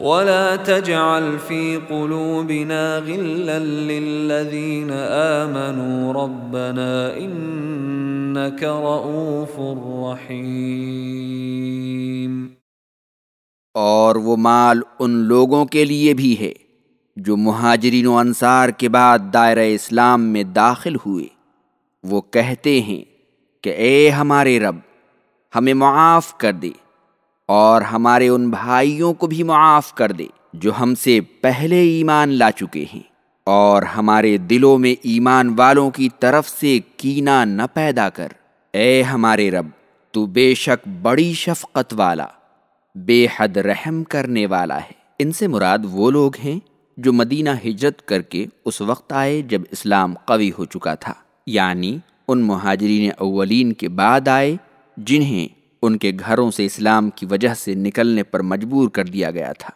ولا تجعل في قلوبنا غلا للذين آمنوا ربنا إنك رؤوف رحيم اور وہ مال ان لوگوں کے لیے بھی ہے جو مہاجرین و انصار کے بعد دائرہ اسلام میں داخل ہوئے۔ وہ کہتے ہیں کہ اے ہمارے رب، ہمیں معاف کر دے۔ اور ہمارے ان بھائیوں کو بھی معاف کر دے جو ہم سے پہلے ایمان لا چکے ہیں۔ اور ہمارے دلوں میں ایمان والوں کی طرف سے کینا نہ پیدا کر۔ اے ہمارے رب، تو بے شک بڑی شفقت والا، بے حد رحم کرنے والا ہے۔ ان سے مراد وہ لوگ ہیں جو مدینہ ہجرت کر کے اس وقت آئے جب اسلام قوی ہو چکا تھا۔ یعنی ان مہاجرین اولین کے بعد آئے جنہیں ان کے گھروں سے اسلام کی وجہ سے نکلنے پر مجبور کر دیا گیا تھا۔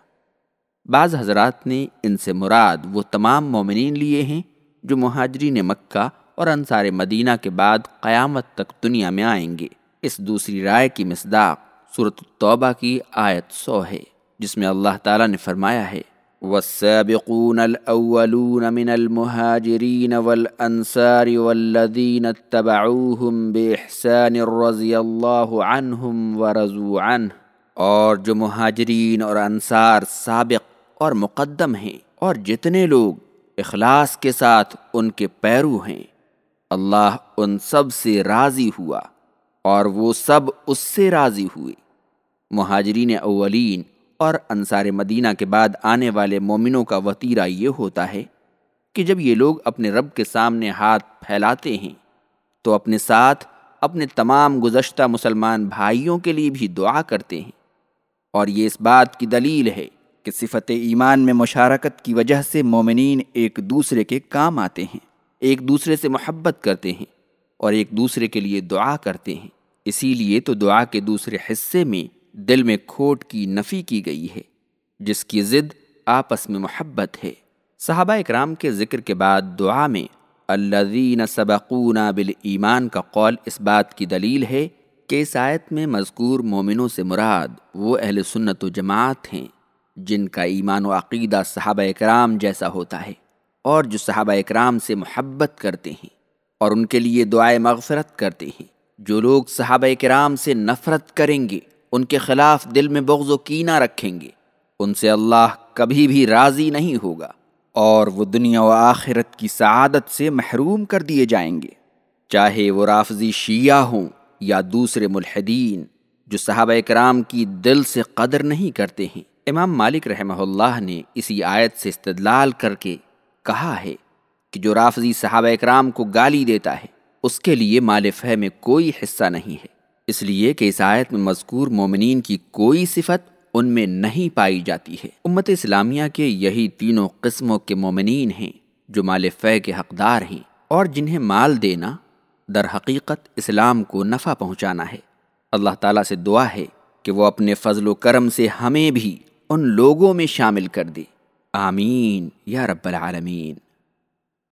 بعض حضرات نے ان سے مراد وہ تمام مومنین لیے ہیں جو مہاجرین مکہ اور انصار مدینہ کے بعد قیامت تک دنیا میں آئیں گے۔ اس دوسری رائے کی مصداق صورت التوبہ کی آیت سو ہے، جس میں اللہ تعالیٰ نے فرمایا ہے والسابقون الأولون من المهاجرين والأنصار والذين اتبعوهم بإحسان رضي الله عنهم ورضوا عنه. اور جو مہاجرین اور انصار سابق اور مقدم ہیں اور جتنے لوگ اخلاص کے ساتھ ان کے پیرو ہیں، اللہ ان سب سے راضی ہوا اور وہ سب اس سے راضی ہوئے۔ مہاجرین اولین اور انصار مدینہ کے بعد آنے والے مومنوں کا وطیرہ یہ ہوتا ہے کہ جب یہ لوگ اپنے رب کے سامنے ہاتھ پھیلاتے ہیں، تو اپنے ساتھ اپنے تمام گزشتہ مسلمان بھائیوں کے لیے بھی دعا کرتے ہیں۔ اور یہ اس بات کی دلیل ہے کہ صفت ایمان میں مشارکت کی وجہ سے مومنین ایک دوسرے کے کام آتے ہیں، ایک دوسرے سے محبت کرتے ہیں اور ایک دوسرے کے لیے دعا کرتے ہیں۔ اسی لیے تو دعا کے دوسرے حصے میں دل میں کھوٹ کی نفی کی گئی ہے، جس کی ضد آپس میں محبت ہے۔ صحابہ اکرام کے ذکر کے بعد دعا میں الذین سبقونا بالایمان کا قول اس بات کی دلیل ہے کہ اس آیت میں مذکور مومنوں سے مراد وہ اہل سنت و جماعت ہیں جن کا ایمان و عقیدہ صحابہ اکرام جیسا ہوتا ہے اور جو صحابہ اکرام سے محبت کرتے ہیں اور ان کے لیے دعائے مغفرت کرتے ہیں۔ جو لوگ صحابہ کرام سے نفرت کریں گے ان کے خلاف دل میں بغض و کینہ رکھیں گے۔ ان سے اللہ کبھی بھی راضی نہیں ہوگا اور وہ دنیا و آخرت کی سعادت سے محروم کر دیے جائیں گے۔ چاہے وہ رافضی شیعہ ہوں یا دوسرے ملحدین جو صحابہ اکرام کی دل سے قدر نہیں کرتے ہیں۔ امام مالک رحمہ اللہ نے اسی آیت سے استدلال کر کے کہا ہے کہ جو رافضی صحابہ اکرام کو گالی دیتا ہے، اس کے لیے مال فہ میں کوئی حصہ نہیں ہے۔ اس لیے کہ اس آیت میں مذکور مومنین کی کوئی صفت ان میں نہیں پائی جاتی ہے۔ امت اسلامیہ کے یہی تینوں قسموں کے مومنین ہیں جو مال فے کے حقدار ہیں اور جنہیں مال دینا در حقیقت اسلام کو نفع پہنچانا ہے۔ اللہ تعالیٰ سے دعا ہے کہ وہ اپنے فضل و کرم سے ہمیں بھی ان لوگوں میں شامل کر دے۔ آمین۔ یا رب العالمین۔